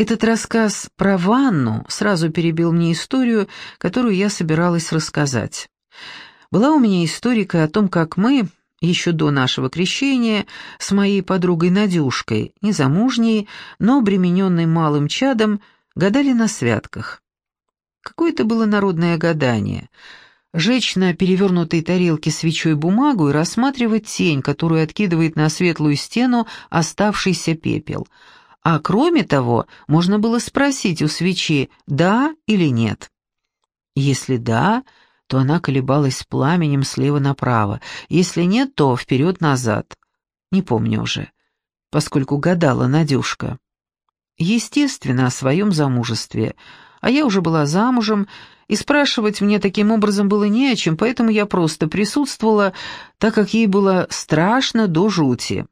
Этот рассказ про ванну сразу перебил мне историю, которую я собиралась рассказать. Была у меня историка о том, как мы, еще до нашего крещения, с моей подругой Надюшкой, незамужней, но обремененной малым чадом, гадали на святках. Какое-то было народное гадание — жечь на перевернутой тарелке свечой бумагу и рассматривать тень, которую откидывает на светлую стену оставшийся пепел. А кроме того, можно было спросить у свечи «да» или «нет». Если «да», то она колебалась пламенем слева направо, если нет, то вперед-назад. Не помню уже, поскольку гадала Надюшка. Естественно, о своем замужестве, а я уже была замужем, и спрашивать мне таким образом было не о чем, поэтому я просто присутствовала, так как ей было страшно до жути.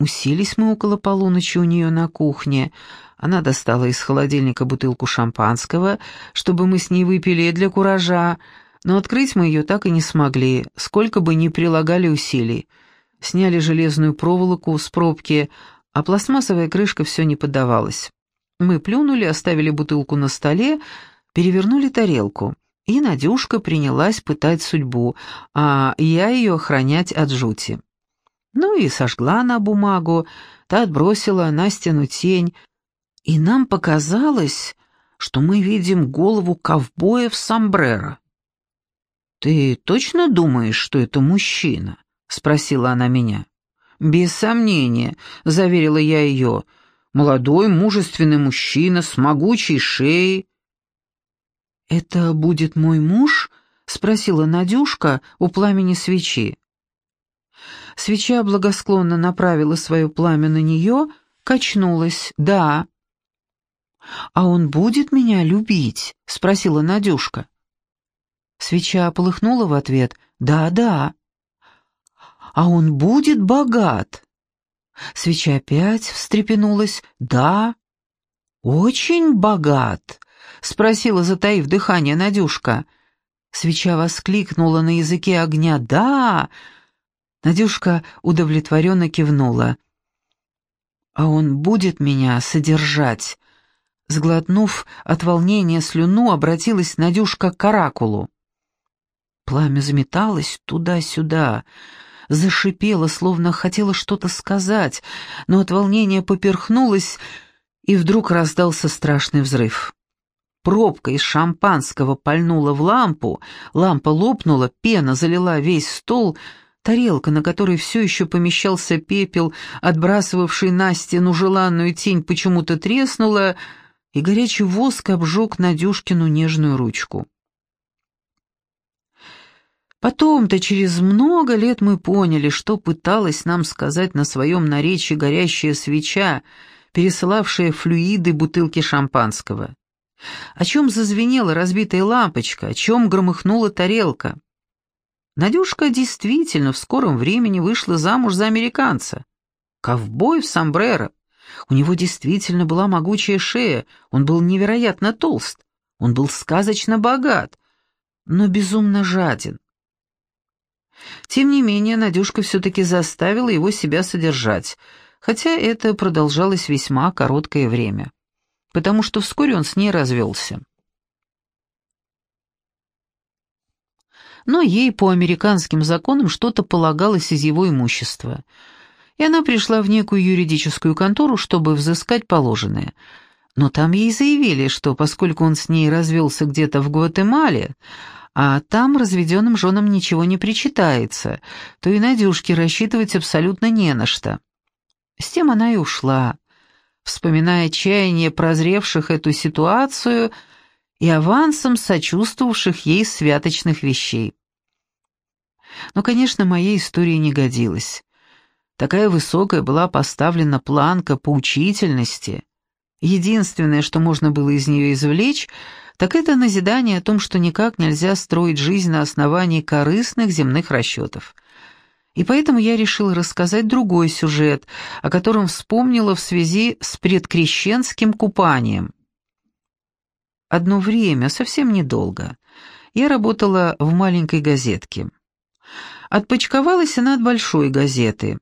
Уселись мы около полуночи у нее на кухне. Она достала из холодильника бутылку шампанского, чтобы мы с ней выпили для куража, но открыть мы ее так и не смогли, сколько бы ни прилагали усилий. Сняли железную проволоку с пробки, а пластмассовая крышка все не поддавалась. Мы плюнули, оставили бутылку на столе, перевернули тарелку, и Надюшка принялась пытать судьбу, а я ее охранять от жути. Ну и сожгла на бумагу, та отбросила на стену тень, и нам показалось, что мы видим голову ковбоя в сомбреро. «Ты точно думаешь, что это мужчина?» — спросила она меня. «Без сомнения», — заверила я ее, — «молодой мужественный мужчина с могучей шеей, «Это будет мой муж?» — спросила Надюшка у пламени свечи. Свеча благосклонно направила свое пламя на нее, качнулась. «Да». «А он будет меня любить?» — спросила Надюшка. Свеча полыхнула в ответ. «Да, да». «А он будет богат?» Свеча опять встрепенулась. «Да». «Очень богат», — спросила, затаив дыхание, Надюшка. Свеча воскликнула на языке огня «Да!» Надюшка удовлетворенно кивнула. «А он будет меня содержать?» Сглотнув от волнения слюну, обратилась Надюшка к оракулу. Пламя заметалось туда-сюда, зашипело, словно хотело что-то сказать, но от волнения поперхнулось, и вдруг раздался страшный взрыв. Пробка из шампанского пальнула в лампу, лампа лопнула, пена залила весь стол, тарелка, на которой все еще помещался пепел, отбрасывавший на стену желанную тень, почему-то треснула, и горячий воск обжег Надюшкину нежную ручку. Потом-то через много лет мы поняли, что пыталась нам сказать на своем наречии горящая свеча, пересылавшая флюиды бутылки шампанского. О чем зазвенела разбитая лампочка, о чем громыхнула тарелка. Надюшка действительно в скором времени вышла замуж за американца. Ковбой в сомбреро. У него действительно была могучая шея, он был невероятно толст, он был сказочно богат, но безумно жаден. Тем не менее, Надюшка все-таки заставила его себя содержать, хотя это продолжалось весьма короткое время потому что вскоре он с ней развелся. Но ей по американским законам что-то полагалось из его имущества, и она пришла в некую юридическую контору, чтобы взыскать положенное. Но там ей заявили, что поскольку он с ней развелся где-то в Гватемале, а там разведенным женам ничего не причитается, то и Надюшке рассчитывать абсолютно не на что. С тем она и ушла, вспоминая чаяние прозревших эту ситуацию и авансом сочувствовавших ей святочных вещей. Но, конечно, моей истории не годилась. Такая высокая была поставлена планка поучительности. Единственное, что можно было из нее извлечь, так это назидание о том, что никак нельзя строить жизнь на основании корыстных земных расчетов — и поэтому я решила рассказать другой сюжет, о котором вспомнила в связи с предкрещенским купанием. Одно время, совсем недолго, я работала в маленькой газетке. Отпочковалась она от большой газеты.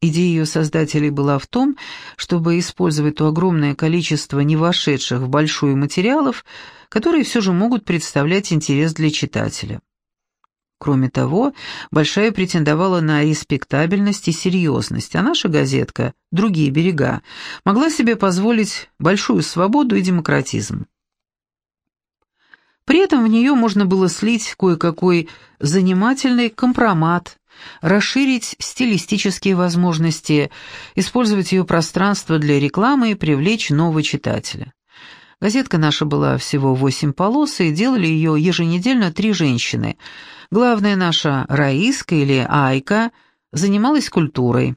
Идея ее создателей была в том, чтобы использовать то огромное количество не вошедших в большую материалов, которые все же могут представлять интерес для читателя. Кроме того, Большая претендовала на респектабельность и серьезность, а наша газетка «Другие берега» могла себе позволить большую свободу и демократизм. При этом в нее можно было слить кое-какой занимательный компромат, расширить стилистические возможности, использовать ее пространство для рекламы и привлечь нового читателя. Газетка наша была всего восемь полос, и делали ее еженедельно три женщины. Главная наша Раиска или Айка занималась культурой.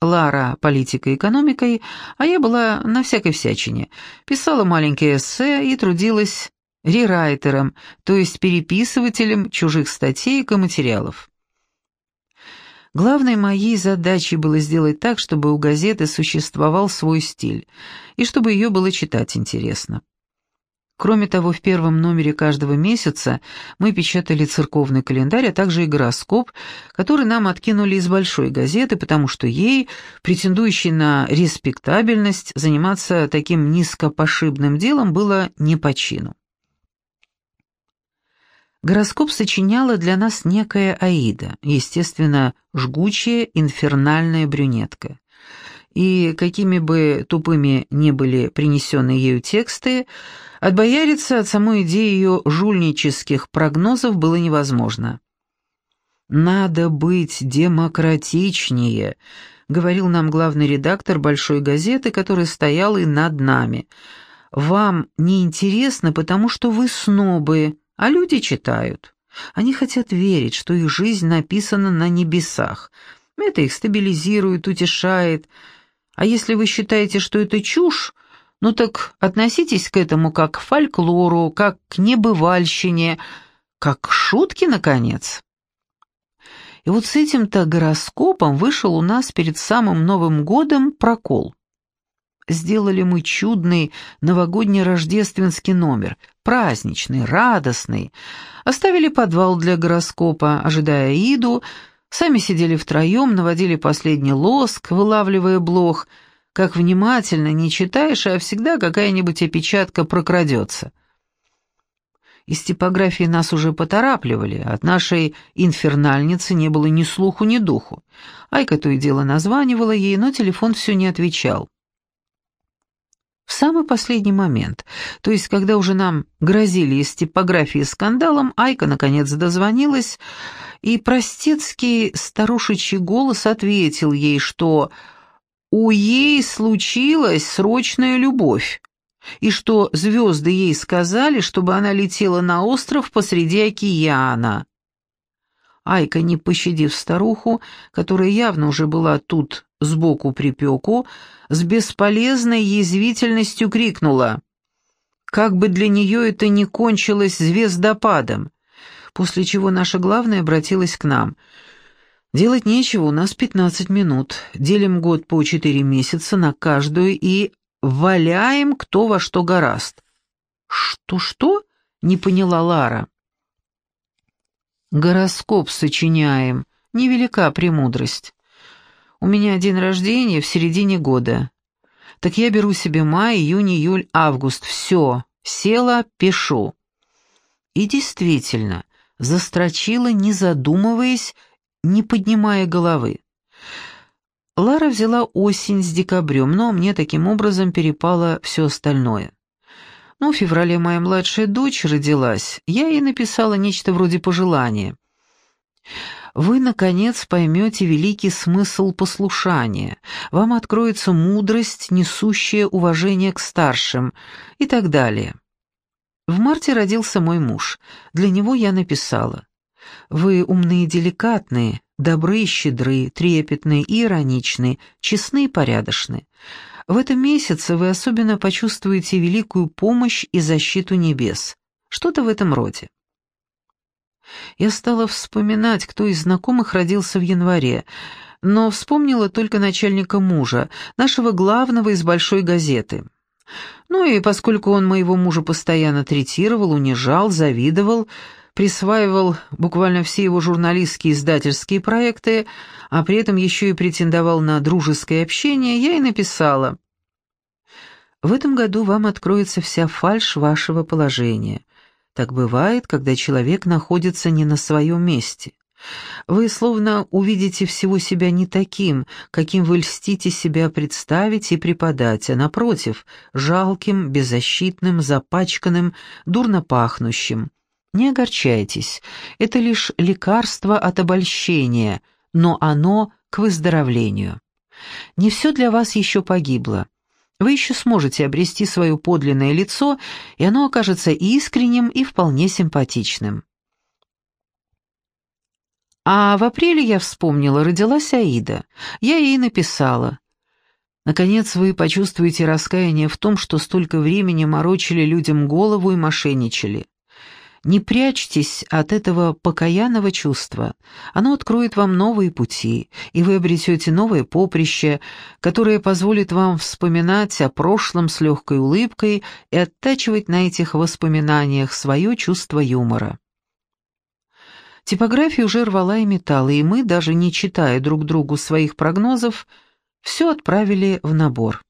Лара – политикой и экономикой, а я была на всякой всячине. Писала маленькие эссе и трудилась рерайтером, то есть переписывателем чужих статей и материалов. Главной моей задачей было сделать так, чтобы у газеты существовал свой стиль, и чтобы ее было читать интересно. Кроме того, в первом номере каждого месяца мы печатали церковный календарь, а также и гороскоп, который нам откинули из большой газеты, потому что ей, претендующей на респектабельность, заниматься таким низкопошибным делом было не по чину. Гороскоп сочиняла для нас некая Аида, естественно, жгучая инфернальная брюнетка. И какими бы тупыми ни были принесенные ею тексты, отбояриться от самой идеи ее жульнических прогнозов было невозможно. «Надо быть демократичнее», — говорил нам главный редактор большой газеты, который стоял и над нами. «Вам не интересно, потому что вы снобы, а люди читают. Они хотят верить, что их жизнь написана на небесах. Это их стабилизирует, утешает. А если вы считаете, что это чушь, ну так относитесь к этому как к фольклору, как к небывальщине, как к шутке, наконец. И вот с этим-то гороскопом вышел у нас перед самым Новым годом прокол. Сделали мы чудный новогодний рождественский номер, праздничный, радостный. Оставили подвал для гороскопа, ожидая Иду, сами сидели втроем, наводили последний лоск, вылавливая блох. Как внимательно, не читаешь, а всегда какая-нибудь опечатка прокрадется. Из типографии нас уже поторапливали, от нашей инфернальницы не было ни слуху, ни духу. Айка то и дело названивала ей, но телефон все не отвечал. В самый последний момент, то есть когда уже нам грозили из типографии скандалом, Айка наконец дозвонилась, и простецкий старушечий голос ответил ей, что у ей случилась срочная любовь, и что звезды ей сказали, чтобы она летела на остров посреди океана. Айка, не пощадив старуху, которая явно уже была тут сбоку припеку, с бесполезной язвительностью крикнула. Как бы для нее это ни кончилось звездопадом, после чего наша главная обратилась к нам. «Делать нечего, у нас пятнадцать минут, делим год по четыре месяца на каждую и валяем кто во что гораст». «Что-что?» — не поняла Лара. «Гороскоп сочиняем, невелика премудрость. У меня день рождения в середине года. Так я беру себе май, июнь, июль, август. Все, села, пишу. И действительно, застрочила, не задумываясь, не поднимая головы. Лара взяла осень с декабрем, но мне таким образом перепало все остальное. Ну, в феврале моя младшая дочь родилась, я ей написала нечто вроде пожелания вы, наконец, поймете великий смысл послушания, вам откроется мудрость, несущая уважение к старшим и так далее. В марте родился мой муж. Для него я написала. Вы умные и деликатные, добры и щедры, трепетные и ироничны, честны и порядочны. В этом месяце вы особенно почувствуете великую помощь и защиту небес. Что-то в этом роде. Я стала вспоминать, кто из знакомых родился в январе, но вспомнила только начальника мужа, нашего главного из большой газеты. Ну и поскольку он моего мужа постоянно третировал, унижал, завидовал, присваивал буквально все его журналистские издательские проекты, а при этом еще и претендовал на дружеское общение, я и написала. В этом году вам откроется вся фальшь вашего положения. Так бывает, когда человек находится не на своем месте. Вы словно увидите всего себя не таким, каким вы льстите себя представить и преподать, а напротив, жалким, беззащитным, запачканным, дурно пахнущим. Не огорчайтесь, это лишь лекарство от обольщения, но оно к выздоровлению. Не все для вас еще погибло. Вы еще сможете обрести свое подлинное лицо, и оно окажется искренним и вполне симпатичным. А в апреле я вспомнила, родилась Аида. Я ей написала. Наконец вы почувствуете раскаяние в том, что столько времени морочили людям голову и мошенничали. Не прячьтесь от этого покаянного чувства. Оно откроет вам новые пути, и вы обретете новое поприще, которое позволит вам вспоминать о прошлом с легкой улыбкой и оттачивать на этих воспоминаниях свое чувство юмора. Типография уже рвала и металла, и мы, даже не читая друг другу своих прогнозов, все отправили в набор.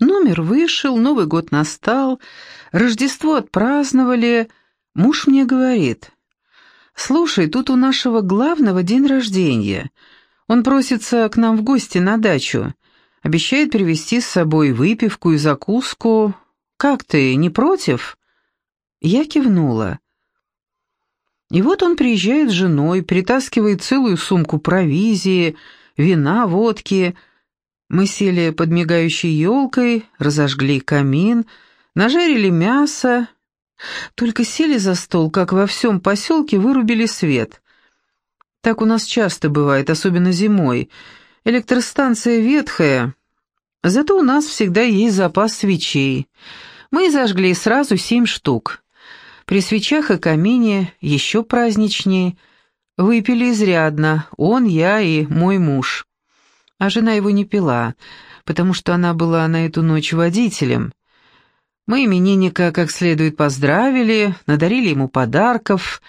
Номер вышел, Новый год настал, Рождество отпраздновали. Муж мне говорит, «Слушай, тут у нашего главного день рождения. Он просится к нам в гости на дачу. Обещает привезти с собой выпивку и закуску. Как ты, не против?» Я кивнула. И вот он приезжает с женой, притаскивает целую сумку провизии, вина, водки. Мы сели под мигающей елкой, разожгли камин, нажарили мясо. Только сели за стол, как во всем поселке вырубили свет. Так у нас часто бывает, особенно зимой. Электростанция ветхая, зато у нас всегда есть запас свечей. Мы зажгли сразу семь штук. При свечах и камине еще праздничнее. Выпили изрядно, он, я и мой муж. А жена его не пила, потому что она была на эту ночь водителем. Мы именинника как следует поздравили, надарили ему подарков,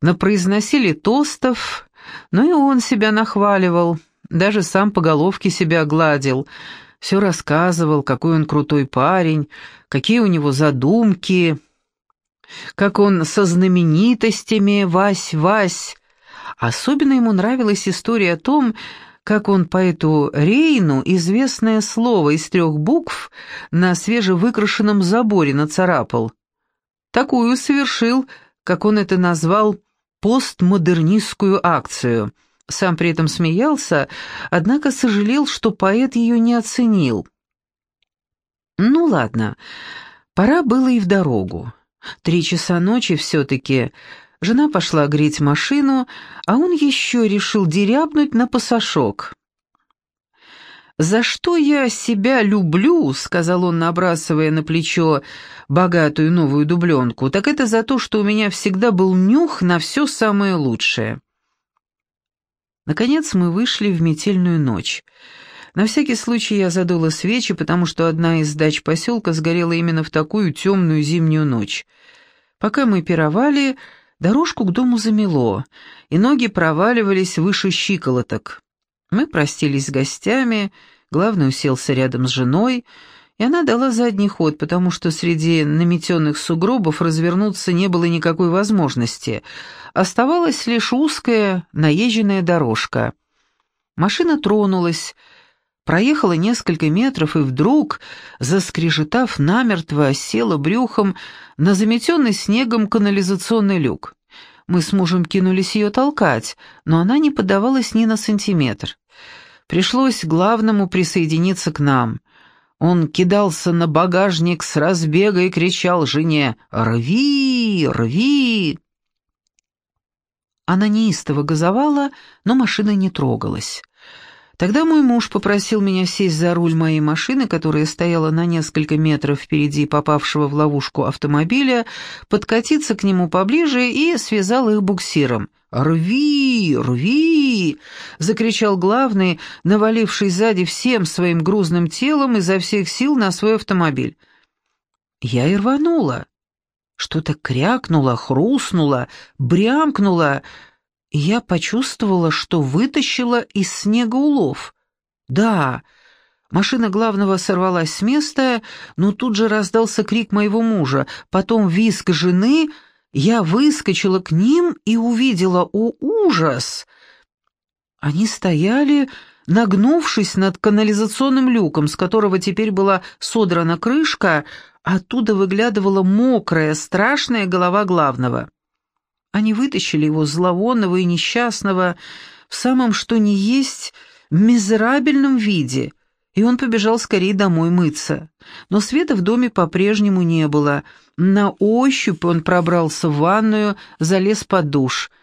напроизносили тостов, но и он себя нахваливал, даже сам по головке себя гладил, все рассказывал, какой он крутой парень, какие у него задумки — как он со знаменитостями «Вась-Вась». Особенно ему нравилась история о том, как он поэту Рейну известное слово из трех букв на свежевыкрашенном заборе нацарапал. Такую совершил, как он это назвал, постмодернистскую акцию. Сам при этом смеялся, однако сожалел, что поэт ее не оценил. Ну ладно, пора было и в дорогу. Три часа ночи все-таки. Жена пошла греть машину, а он еще решил дерябнуть на пасашок. «За что я себя люблю?» — сказал он, набрасывая на плечо богатую новую дубленку. «Так это за то, что у меня всегда был нюх на все самое лучшее». Наконец мы вышли в метельную ночь. На всякий случай я задула свечи, потому что одна из дач поселка сгорела именно в такую темную зимнюю ночь. Пока мы пировали, дорожку к дому замело, и ноги проваливались выше щиколоток. Мы простились с гостями, главный уселся рядом с женой, и она дала задний ход, потому что среди наметенных сугробов развернуться не было никакой возможности. Оставалась лишь узкая, наезженная дорожка. Машина тронулась, Проехала несколько метров и вдруг, заскрежетав намертво, села брюхом на заметенный снегом канализационный люк. Мы с мужем кинулись ее толкать, но она не поддавалась ни на сантиметр. Пришлось главному присоединиться к нам. Он кидался на багажник с разбега и кричал жене «Рви! Рви!». Она неистово газовала, но машина не трогалась. Тогда мой муж попросил меня сесть за руль моей машины, которая стояла на несколько метров впереди попавшего в ловушку автомобиля, подкатиться к нему поближе и связал их буксиром. «Рви! Рви!» — закричал главный, наваливший сзади всем своим грузным телом изо всех сил на свой автомобиль. Я и рванула. Что-то крякнуло, хрустнуло, брямкнуло, я почувствовала, что вытащила из снега улов. Да, машина главного сорвалась с места, но тут же раздался крик моего мужа, потом визг жены, я выскочила к ним и увидела, о ужас! Они стояли, нагнувшись над канализационным люком, с которого теперь была содрана крышка, оттуда выглядывала мокрая, страшная голова главного. Они вытащили его зловонного и несчастного в самом что ни есть мизерабельном виде, и он побежал скорее домой мыться. Но света в доме по-прежнему не было. На ощупь он пробрался в ванную, залез под душ —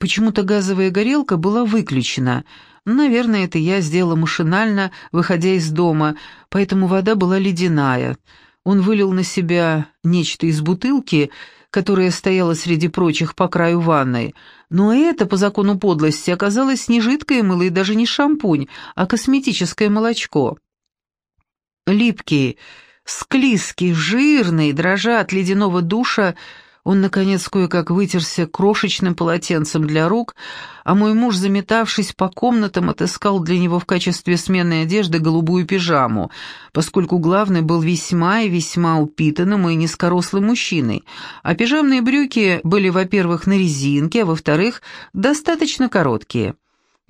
Почему-то газовая горелка была выключена. Наверное, это я сделала машинально, выходя из дома, поэтому вода была ледяная. Он вылил на себя нечто из бутылки, которая стояла среди прочих по краю ванной. Но это, по закону подлости, оказалось не жидкое мыло и даже не шампунь, а косметическое молочко. Липкий, склизкий, жирный, дрожа от ледяного душа, он, наконец, кое-как вытерся крошечным полотенцем для рук, а мой муж, заметавшись по комнатам, отыскал для него в качестве сменной одежды голубую пижаму, поскольку главный был весьма и весьма упитанным и низкорослым мужчиной, а пижамные брюки были, во-первых, на резинке, а во-вторых, достаточно короткие.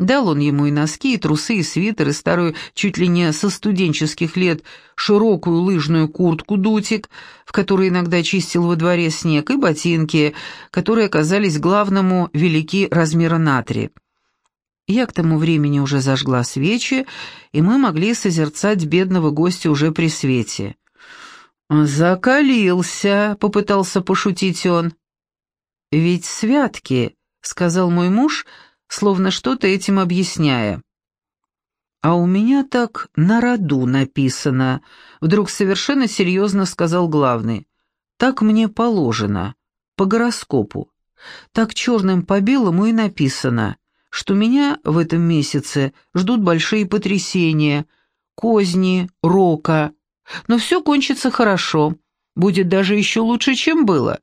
Дал он ему и носки, и трусы, и свитер, и старую, чуть ли не со студенческих лет, широкую лыжную куртку-дутик, в которой иногда чистил во дворе снег, и ботинки, которые оказались главному велики размера натри. Я к тому времени уже зажгла свечи, и мы могли созерцать бедного гостя уже при свете. «Закалился», — попытался пошутить он. «Ведь святки», — сказал мой муж, — словно что-то этим объясняя. «А у меня так на роду написано», — вдруг совершенно серьезно сказал главный. «Так мне положено, по гороскопу. Так черным по белому и написано, что меня в этом месяце ждут большие потрясения, козни, рока. Но все кончится хорошо, будет даже еще лучше, чем было.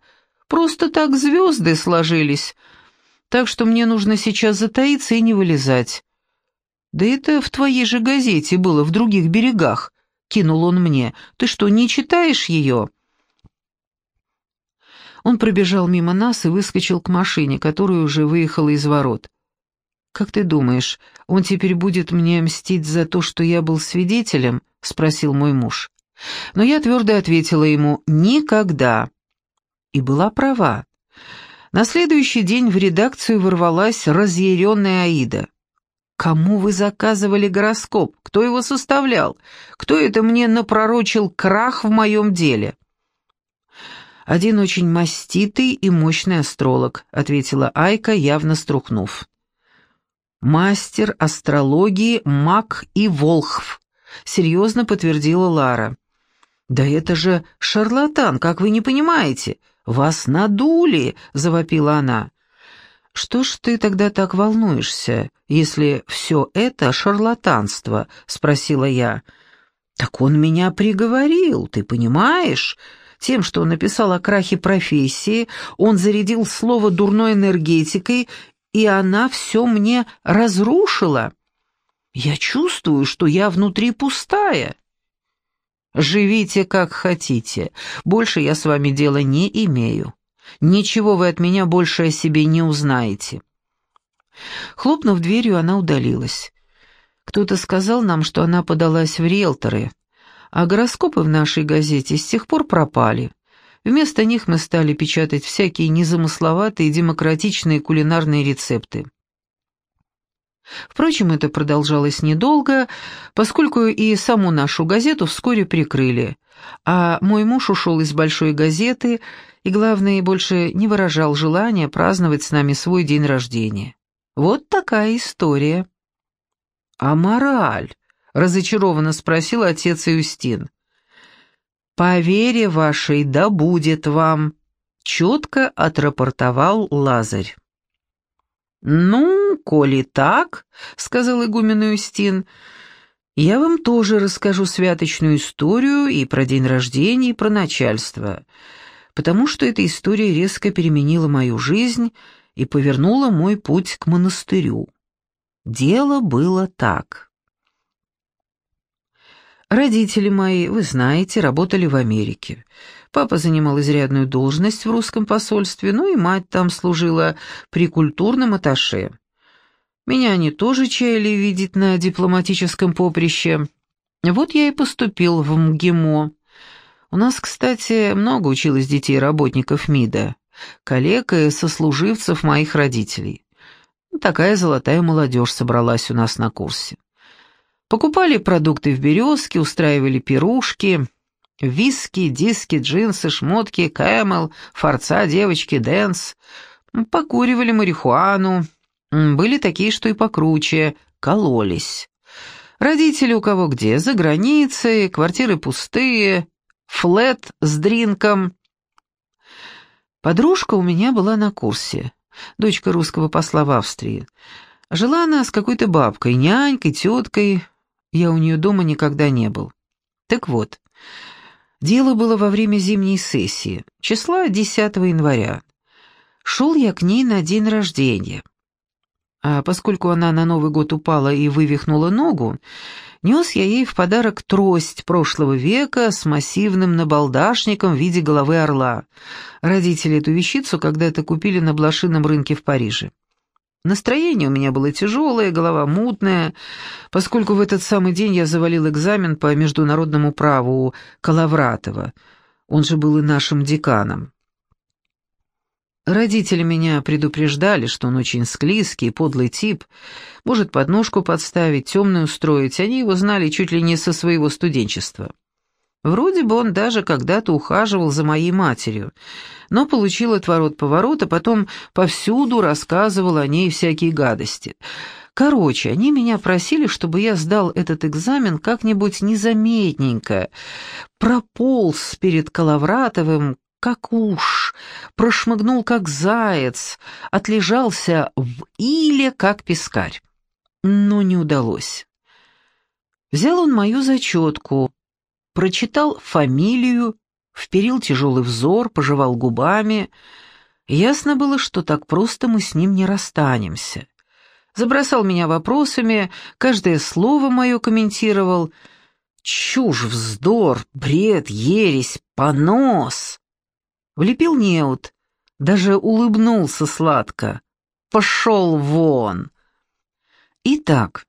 Просто так звезды сложились, так что мне нужно сейчас затаиться и не вылезать. Да это в твоей же газете было, в других берегах, кинул он мне. Ты что, не читаешь ее? Он пробежал мимо нас и выскочил к машине, которая уже выехала из ворот. «Как ты думаешь, он теперь будет мне мстить за то, что я был свидетелем?» — спросил мой муж. Но я твердо ответила ему «никогда». И была права. На следующий день в редакцию ворвалась разъяренная Аида. «Кому вы заказывали гороскоп? Кто его составлял? Кто это мне напророчил крах в моем деле?» «Один очень маститый и мощный астролог», — ответила Айка, явно струхнув. «Мастер астрологии Мак и Волхв», — серьезно подтвердила Лара. «Да это же шарлатан, как вы не понимаете? «Вас надули!» — завопила она. «Что ж ты тогда так волнуешься, если все это шарлатанство?» — спросила я. «Так он меня приговорил, ты понимаешь?» Тем, что он написал о крахе профессии, он зарядил слово дурной энергетикой, и она все мне разрушила. Я чувствую, что я внутри пустая. Живите как хотите. Больше я с вами дела не имею. Ничего вы от меня больше о себе не узнаете». Хлопнув дверью, она удалилась. Кто-то сказал нам, что она подалась в риэлторы, а гороскопы в нашей газете с тех пор пропали. Вместо них мы стали печатать всякие незамысловатые демократичные кулинарные рецепты. Впрочем, это продолжалось недолго, поскольку и саму нашу газету вскоре прикрыли, а мой муж ушел из большой газеты и, главное, больше не выражал желания праздновать с нами свой день рождения. Вот такая история. «А мораль?» — разочарованно спросил отец Иустин. «По вере вашей да будет вам», — четко отрапортовал Лазарь. «Ну, коли так», — сказал игумен Юстин, — «я вам тоже расскажу святочную историю и про день рождения, и про начальство. потому что эта история резко переменила мою жизнь и повернула мой путь к монастырю. Дело было так. Родители мои, вы знаете, работали в Америке. Папа занимал изрядную должность в русском посольстве, ну и мать там служила при культурном атташе. Меня они тоже чаяли видеть на дипломатическом поприще. Вот я и поступил в МГИМО. У нас, кстати, много училось детей работников МИДа, коллег и сослуживцев моих родителей. Такая золотая молодежь собралась у нас на курсе. Покупали продукты в «Березке», устраивали пирушки, виски, диски, джинсы, шмотки, Camel, фарца, девочки, dance. Покуривали марихуану. Были такие, что и покруче, кололись. Родители у кого где, за границей, квартиры пустые, флет с дринком. Подружка у меня была на курсе дочка русского посла в Австрии. Жила она с какой-то бабкой, нянькой, теткой. Я у нее дома никогда не был. Так вот, дело было во время зимней сессии, числа 10 января. Шел я к ней на день рождения. А поскольку она на Новый год упала и вывихнула ногу, Нес я ей в подарок трость прошлого века с массивным набалдашником в виде головы орла. Родители эту вещицу когда-то купили на блошином рынке в Париже. Настроение у меня было тяжелое, голова мутная, поскольку в этот самый день я завалил экзамен по международному праву Калавратова. Он же был и нашим деканом. Родители меня предупреждали, что он очень склизкий, подлый тип, может подножку подставить, темную устроить, они его знали чуть ли не со своего студенчества. Вроде бы он даже когда-то ухаживал за моей матерью, но получил отворот-поворот, а потом повсюду рассказывал о ней всякие гадости. Короче, они меня просили, чтобы я сдал этот экзамен как-нибудь незаметненько, прополз перед Калавратовым, как уж, прошмыгнул, как заяц, отлежался в иле, как пескарь. Но не удалось. Взял он мою зачетку, прочитал фамилию, вперил тяжелый взор, пожевал губами. Ясно было, что так просто мы с ним не расстанемся. Забросал меня вопросами, каждое слово мое комментировал. Чушь, вздор, бред, ересь, понос. Влепил неуд, даже улыбнулся сладко. «Пошел вон!» Итак,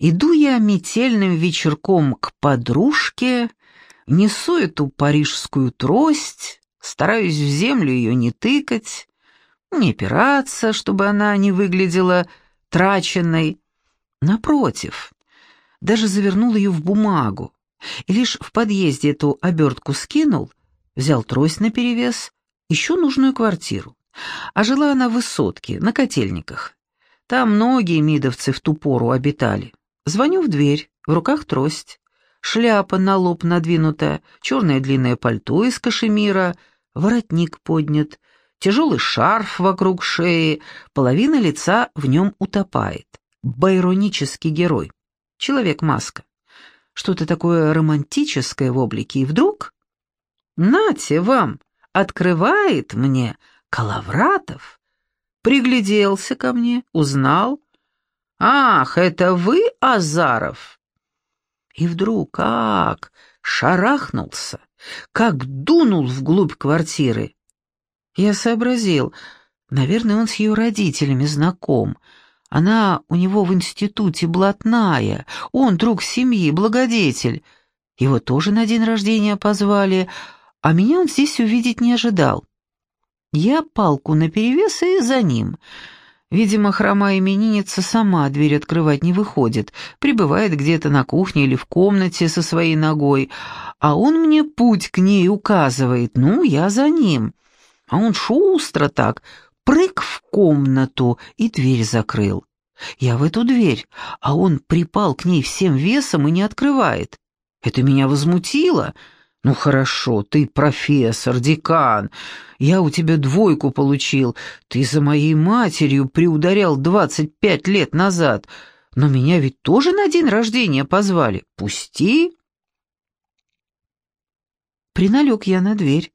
иду я метельным вечерком к подружке, несу эту парижскую трость, стараюсь в землю ее не тыкать, не опираться, чтобы она не выглядела траченной. Напротив, даже завернул ее в бумагу, и лишь в подъезде эту обертку скинул, взял трость наперевес, ищу нужную квартиру. А жила она в высотке, на котельниках. Там многие мидовцы в ту пору обитали. Звоню в дверь, в руках трость, шляпа на лоб надвинута, черное длинное пальто из кашемира, воротник поднят, тяжелый шарф вокруг шеи, половина лица в нем утопает. Байронический герой. Человек-маска. Что-то такое романтическое в облике, и вдруг «Нате вам!» Открывает мне Калавратов. Пригляделся ко мне, узнал. «Ах, это вы, Азаров?» И вдруг как шарахнулся, как дунул вглубь квартиры. Я сообразил, наверное, он с ее родителями знаком. Она у него в институте блатная, он друг семьи, благодетель. Его тоже на день рождения позвали, а меня он здесь увидеть не ожидал. Я палку наперевес и за ним. Видимо, хромая именинница сама дверь открывать не выходит, пребывает где-то на кухне или в комнате со своей ногой, а он мне путь к ней указывает, ну, я за ним. А он шустро так, прыг в комнату и дверь закрыл. Я в эту дверь, а он припал к ней всем весом и не открывает. Это меня возмутило — «Ну хорошо, ты профессор, декан. Я у тебя двойку получил. Ты за моей матерью приударял двадцать пять лет назад. Но меня ведь тоже на день рождения позвали. Пусти!» Приналег я на дверь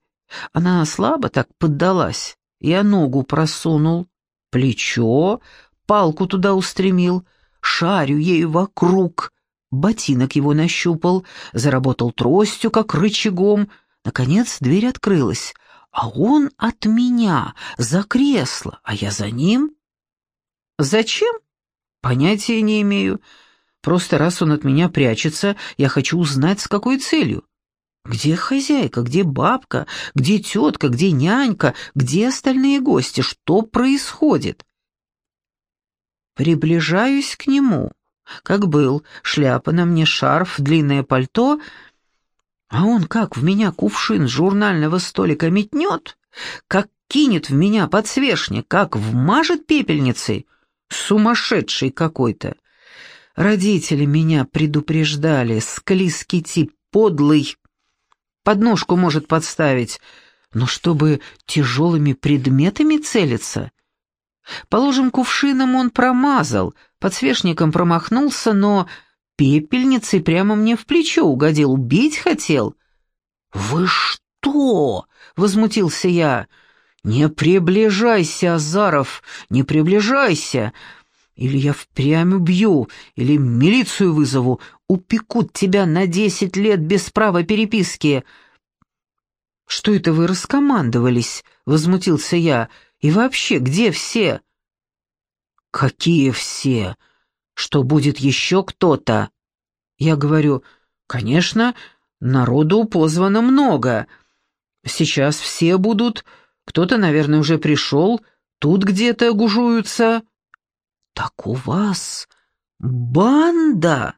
Она слабо так поддалась. Я ногу просунул, плечо, палку туда устремил, шарю ею вокруг. Ботинок его нащупал, заработал тростью, как рычагом. Наконец дверь открылась, а он от меня, за кресло, а я за ним. Зачем? Понятия не имею. Просто раз он от меня прячется, я хочу узнать, с какой целью. Где хозяйка, где бабка, где тетка, где нянька, где остальные гости, что происходит? Приближаюсь к нему. Как был, шляпа на мне, шарф, длинное пальто, а он как в меня кувшин журнального столика метнет, как кинет в меня подсвечник, как вмажет пепельницей. Сумасшедший какой-то. Родители меня предупреждали, склизкий тип, подлый подножку может подставить, но чтобы тяжелыми предметами целиться? Положим, кувшином он промазал, подсвечником промахнулся, но пепельницей прямо мне в плечо угодил, убить хотел. «Вы что?» — возмутился я. «Не приближайся, Азаров, не приближайся!» Или я впрямь убью, или милицию вызову, упекут тебя на десять лет без права переписки». «Что это вы раскомандовались?» — возмутился я. «И вообще, где все?» «Какие все? Что будет еще кто-то?» Я говорю, «Конечно, народу позвано много. Сейчас все будут, кто-то, наверное, уже пришел, тут где-то гужуются». «Так у вас банда?»